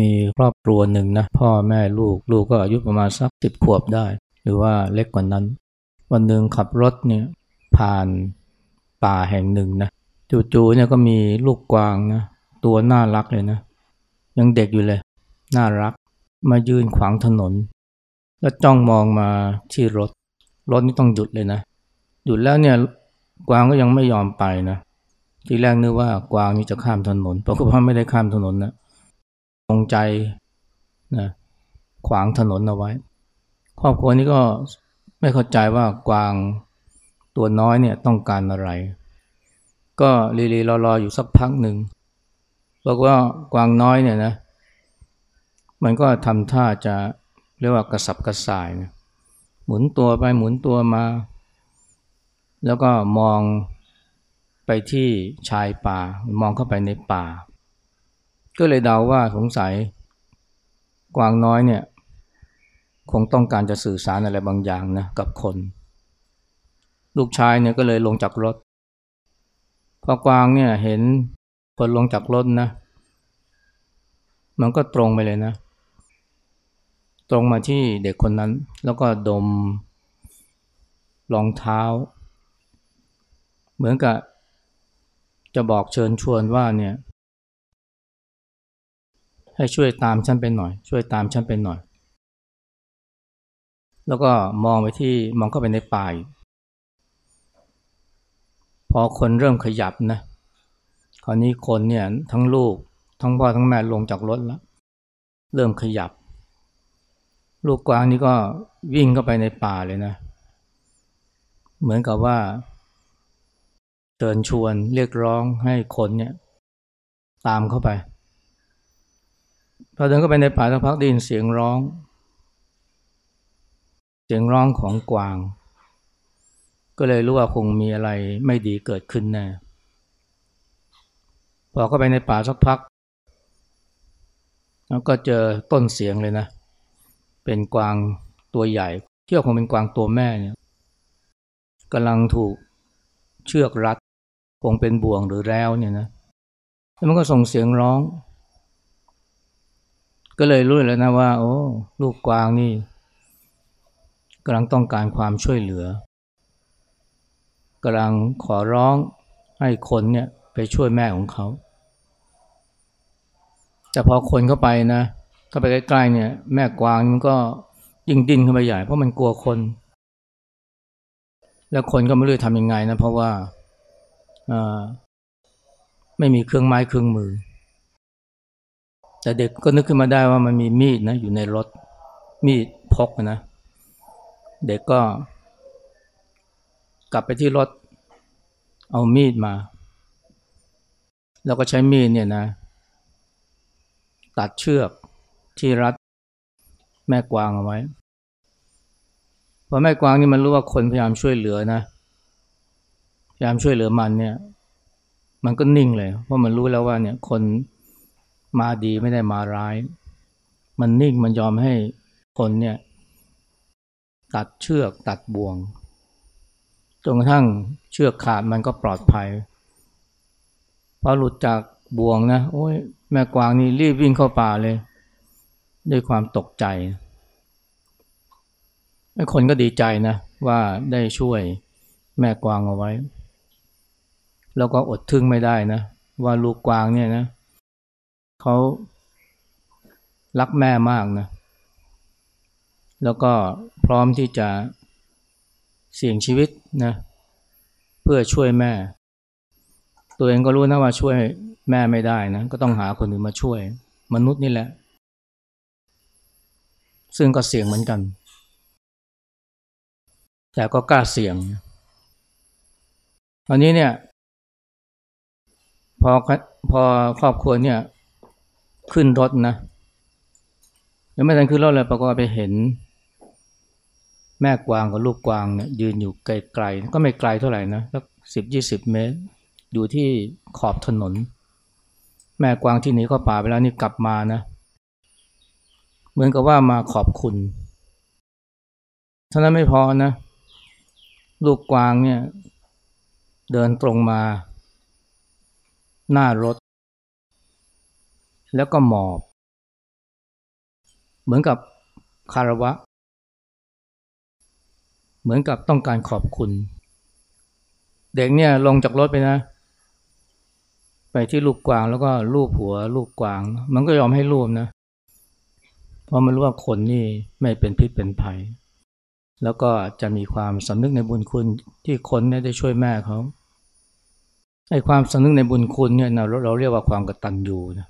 มีครอบครัวหนึ่งนะพ่อแม่ลูกลูกก็อายุประมาณสักสิบขวบได้ หรือว่าเล็กกว่านั้น วันหนึ่งขับรถเนี่ยผ่านป่าแห่งหนึ่งนะจู่ๆเนี่ยก็มีลูกกวางนะตัวน่ารักเลยนะ ยังเด็กอยู่เลย น่ารักมายืนขวางถนน แล้วจ้องมองมาที่รถ รถนี่ต้องหยุดเลยนะหยุดแล้วเนี่ยกวางก็ยังไม่ยอมไปนะทีแรกนึกว่ากวางนี่จะข้ามถนนปรากฏว่าไม่ได้ข้ามถนนนะ งใจนะขวางถนนเอาไว้ ครอบครัวนี้ก็ไม่เข้าใจว่ากวางตัวน้อยเนี่ยต้องการอะไร ก็รีรีรอๆอยู่สักพักหนึ่งบอกว่ากวางน้อยเนี่ยนะ มันก็ทำท่าจะเรียกว่ากระสับกระส่ายนะหมุนตัวไปหมุนตัวมา แล้วก็มองไปที่ชายป่ามองเข้าไปในป่า ก็เลยเดาว่าสงสัยกวางน้อยเนี่ยคงต้องการจะสื่อสารอะไรบางอย่างนะกับคน ลูกชายเนี่ยก็เลยลงจากรถ พอกวางเนี่ยเห็นคนลงจากรถนะ มันก็ตรงไปเลยนะ ตรงมาที่เด็กคนนั้น แล้วก็ดมรองเท้า เหมือนกับจะบอกเชิญชวนว่าเนี่ย ให้ช่วยตามฉันไปหน่อย ช่วยตามฉันไปหน่อย แล้วก็มองไปที่มองเข้าไปในป่าพอคนเริ่มขยับนะคราวนี้คนเนี่ยทั้งลูก ทั้งพ่อทั้งแม่ลงจากรถแล้วเริ่มขยับ ลูกกวางนี่ก็วิ่งเข้าไปในป่าเลยนะ เหมือนกับว่าเชิญชวนเรียกร้องให้คนเนี่ยตามเข้าไป พอเดินเข้าไปในป่าสักพักได้ยินเสียงร้อง เสียงร้องของกวาง ก็เลยรู้ว่าคงมีอะไรไม่ดีเกิดขึ้นแน่พอเข้าไปในป่าสักพักแล้วก็เจอต้นเสียงเลยนะ เป็นกวางตัวใหญ่ เที่ยวคงเป็นกวางตัวแม่เนี่ยกำลังถูกเชือกรัด คงเป็นบ่วงหรือแล้วเนี่ยนะแล้วมันก็ส่งเสียงร้อง ก็เลยรู้แล้วนะว่า โอ้ลูกกวางนี่กำลังต้องการความช่วยเหลือกำลังขอร้องให้คนเนี่ยไปช่วยแม่ของเขา แต่พอคนเข้าไปนะเข้าไปใกล้ๆเนี่ย แม่กวางมันก็ยิ่งดิ้นขึ้นไปใหญ่เพราะมันกลัวคน แล้วคนก็ไม่รู้ทำยังไงนะเพราะว่าไม่มีเครื่องไม้เครื่องมือ แต่เด็กก็นึกขึ้นมาได้ว่ามันมีมีดนะอยู่ในรถมีดพกนะ เด็กก็ กลับไปที่รถ เอามีดมา แล้วก็ใช้มีดเนี่ยนะ ตัดเชือกที่รัดแม่กวางเอาไว้พอแม่กวางนี่มันรู้ว่าคนพยายามช่วยเหลือนะพยายามช่วยเหลือมันเนี่ย มันก็นิ่งเลย เพราะมันรู้แล้วว่าเนี่ยคน มาดีไม่ได้มาร้าย มันนิ่งมันยอมให้คนเนี่ย ตัดเชือกตัดบ่วงจนกระทั่งเชือกขาดมันก็ปลอดภัยพอหลุดจากบ่วงนะโอ้ยแม่กวางนี่รีบวิ่งเข้าป่าเลย ด้วยความตกใจไอ้คนก็ดีใจนะ ว่าได้ช่วยแม่กวางเอาไว้ แล้วก็อดทึ่งไม่ได้นะ ว่าลูกกวางเนี่ยนะ เขารักแม่มากนะ แล้วก็พร้อมที่จะเสี่ยงชีวิตนะ เพื่อช่วยแม่ ตัวเองก็รู้นะว่าช่วยแม่ไม่ได้นะ ก็ต้องหาคนอื่นมาช่วย มนุษย์นี่แหละ ซึ่งก็เสี่ยงเหมือนกัน แต่ก็กล้าเสี่ยง ตอนนี้เนี่ย พอพอครอบครัวเนี่ย ขึ้นรถนะยังไม่ทันขึ้นรถเลยปรากฏไปเห็น แม่กวางกับลูกกวางเนี่ยยืนอยู่ไกลๆก็ไม่ไกลเท่าไหร่นะสักสิบยี่สิบเมตร อยู่ที่ขอบถนน แม่กวางที่หนีเข้าป่าไปแล้วนี่กลับมานะ เหมือนกับว่ามาขอบคุณเท่านั้นไม่พอนะ ลูกกวางเนี่ย เดินตรงมา หน้ารถ แล้วก็หมอบ เหมือนกับคารวะ เหมือนกับต้องการขอบคุณ เด็กเนี่ยลงจากรถไปนะ ไปที่ลูกกวางแล้วก็ลูบหัวลูกกวาง มันก็ยอมให้ลูบนะ เพราะมันรู้ว่าคนนี่ไม่เป็นพิษเป็นภัย แล้วก็จะมีความสำนึกในบุญคุณที่คนเนี่ยได้ช่วยแม่เขาไอ้ความสำนึกในบุญคุณเนี่ยเราเราเรียกว่าความกตัญญูนะ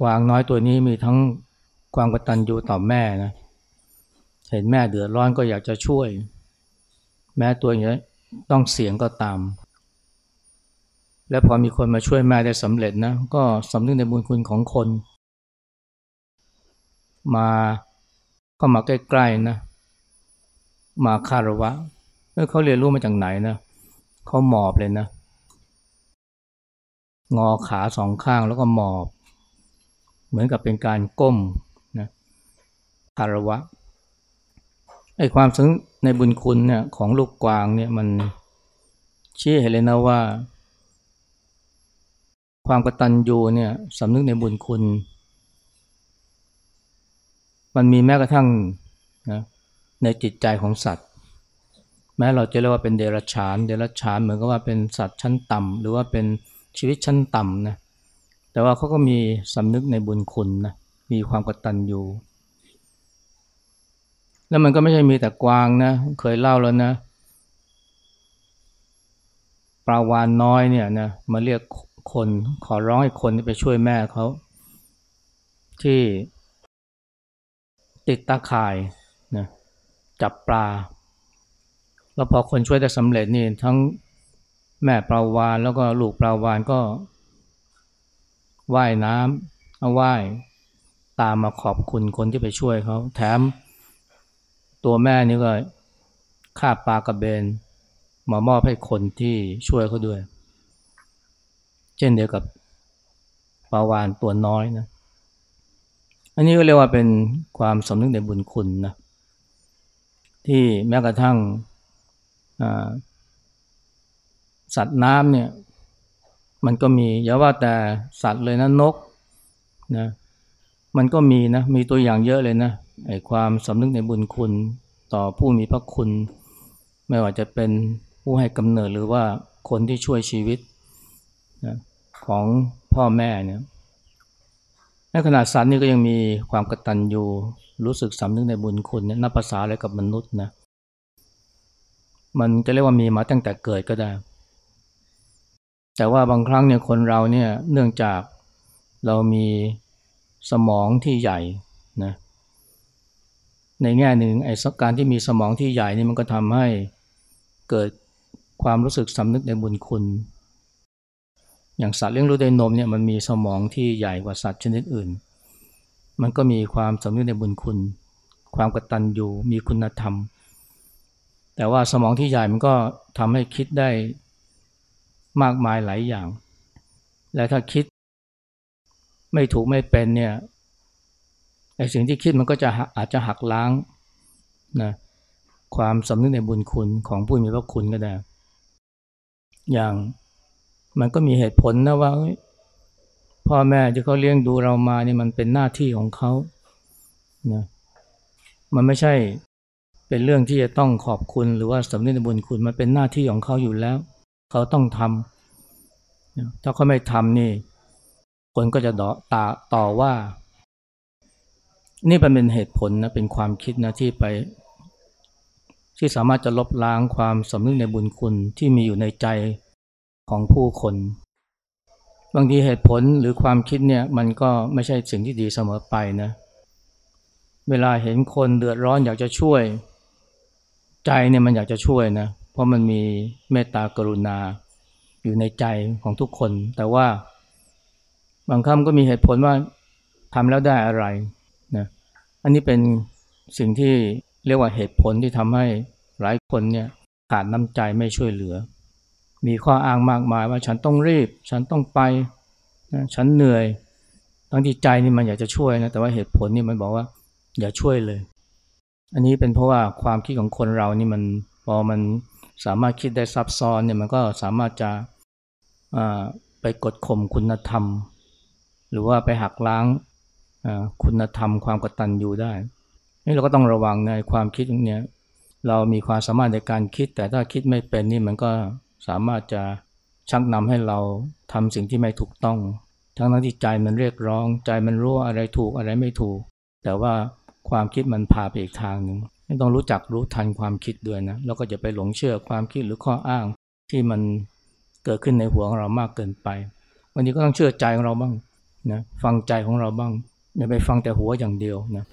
กวางน้อยตัวนี้มีทั้งความกตัญญูต่อแม่นะ เห็นแม่เดือดร้อนก็อยากจะช่วย แม่ตัวอย่างนี้ต้องเสียงก็ตาม และพอมีคนมาช่วยแม่ได้สำเร็จนะ ก็สำนึกในบุญคุณของคน มาก็มาใกล้ๆนะ มาคารวะเขาเรียนรู้มาจากไหนนะเขาหมอบเลยนะ งอขาสองข้างแล้วก็หมอบ เหมือนกับเป็นการก้มนะคารวะไอ้ความซึ้งในบุญคุณเนี่ยของลูกกวางเนี่ยมันชี้เห็นเลยนะว่า ความกตัญญูเนี่ยสำนึกในบุญคุณ มันมีแม้กระทั่งนะในจิตใจของสัตว์ แม้เราจะเรียกว่าเป็นเดรัจฉาน เดรัจฉานเหมือนกับว่าเป็นสัตว์ชั้นต่ำหรือว่าเป็นชีวิตชั้นต่ำนะ แต่ว่าเขาก็มีสำนึกในบุญคุณนะมีความกตัญญูแล้วมันก็ไม่ใช่มีแต่กวางนะเคยเล่าแล้วนะปลาวานน้อยเนี่ยนะมาเรียกคนขอร้องให้คนไปช่วยแม่เขาที่ติดตาข่ายนะจับปลา แล้วพอคนช่วยได้สำเร็จนี่ทั้งแม่ปลาวานแล้วก็ลูกปลาวานก็ ว่ายน้ำเอาว่ายตามมาขอบคุณคนที่ไปช่วยเขา แถมตัวแม่นี่ก็ฆ่าปลากระเบน มามอบให้คนที่ช่วยเขาด้วย เช่นเดียวกับปลาวานตัวน้อยนะ อันนี้ก็เรียกว่าเป็นความสำนึกในบุญคุณนะ ที่แม้กระทั่งสัตว์น้ำเนี่ย มันก็มีอย่าว่าแต่สัตว์เลยนะนกนะมันก็มีนะมีตัวอย่างเยอะเลยนะไอ้ความสำนึกในบุญคุณต่อผู้มีพระคุณ ไม่ว่าจะเป็นผู้ให้กำเนิดหรือว่าคนที่ช่วยชีวิตนะของพ่อแม่เนี่ยในขนาดสัตว์นี่ก็ยังมีความกตัญญูรู้สึกสำนึกในบุญคุณเนี่ยนับภาษาอะไรกับมนุษย์นะมันจะเรียกว่ามีมาตั้งแต่เกิดก็ได้ แต่ว่าบางครั้งเนี่ยคนเราเนี่ยเนื่องจากเรามีสมองที่ใหญ่นะในแง่หนึ่งไอ้การที่มีสมองที่ใหญ่นี่มันก็ทำให้เกิดความรู้สึกสำนึกในบุญคุณ อย่างสัตว์เลี้ยงลูกด้วยนมเนี่ยมันมีสมองที่ใหญ่กว่าสัตว์ชนิดอื่น มันก็มีความสำนึกในบุญคุณ ความกตัญญูมีคุณธรรม แต่ว่าสมองที่ใหญ่มันก็ทำให้คิดได้ มากมายหลายอย่าง และถ้าคิด ไม่ถูกไม่เป็นเนี่ยไอ้สิ่งที่คิดมันก็จะอาจจะหักล้างนะความสำนึกในบุญคุณของผู้มีพระคุณก็ได้ อย่างมันก็มีเหตุผลนะว่าพ่อแม่ที่เขาเลี้ยงดูเรามานี่มันเป็นหน้าที่ของเขานะมันไม่ใช่เป็นเรื่องที่จะต้องขอบคุณหรือว่าสำนึกในบุญคุณมันเป็นหน้าที่ของเขาอยู่แล้ว เขาต้องทำถ้าเขาไม่ทำนี่ คนก็จะดอตาต่อว่า นี่เป็นเหตุผลนะเป็นความคิดนะที่ไป ที่สามารถจะลบล้างความสำนึกในบุญคุณที่มีอยู่ในใจของผู้คน บางทีเหตุผลหรือความคิดเนี่ยมันก็ไม่ใช่สิ่งที่ดีเสมอไปนะเวลาเห็นคนเดือดร้อนอยากจะช่วย ใจเนี่ยมันอยากจะช่วยนะเราะมันมีเมตตากรุณาอยู่ในใจของทุกคน แต่ว่าบางคำก็มีเหตุผลว่าทำแล้วได้อะไรนะอันนี้เป็นสิ่งที่เรียกว่าเหตุผลที่ทำให้หลายคนเนี่ยขาดน้ำใจไม่ช่วยเหลือ มีข้ออ้างมากมายว่าฉันต้องรีบ ฉันต้องไปนะฉันเหนื่อยทั้งที่ใจนี่มันอยากจะช่วยนะแต่ว่าเหตุผลนี่มันบอกว่า อย่าช่วยเลย อันนี้เป็นเพราะว่าความคิดของคนเรานี่มันพอมัน สามารถคิดได้ซับซ้อนเนี่ยมันก็สามารถจะไปกดข่มคุณธรรม หรือว่าไปหักล้างคุณธรรมความกตัญญูได้นี่เราก็ต้องระวังในความคิดอย่างเนี้ยเรามีความสามารถในการคิด แต่ถ้าคิดไม่เป็นนี่มันก็สามารถจะชักนำให้เราทำสิ่งที่ไม่ถูกต้อง ทั้งนั้นที่ใจมันเรียกร้อง ใจมันรู้อะไรถูกอะไรไม่ถูก แต่ว่าความคิดมันพาไปอีกทางหนึ่ง ต้องรู้จักรู้ทันความคิดด้วยนะแล้วก็จะไปหลงเชื่อความคิดหรือข้ออ้างที่มันเกิดขึ้นในหัวของเรามากเกินไป วันนี้ก็ต้องเชื่อใจของเราบ้างนะฟังใจของเราบ้างอย่าไปฟังแต่หัวอย่างเดียวนะ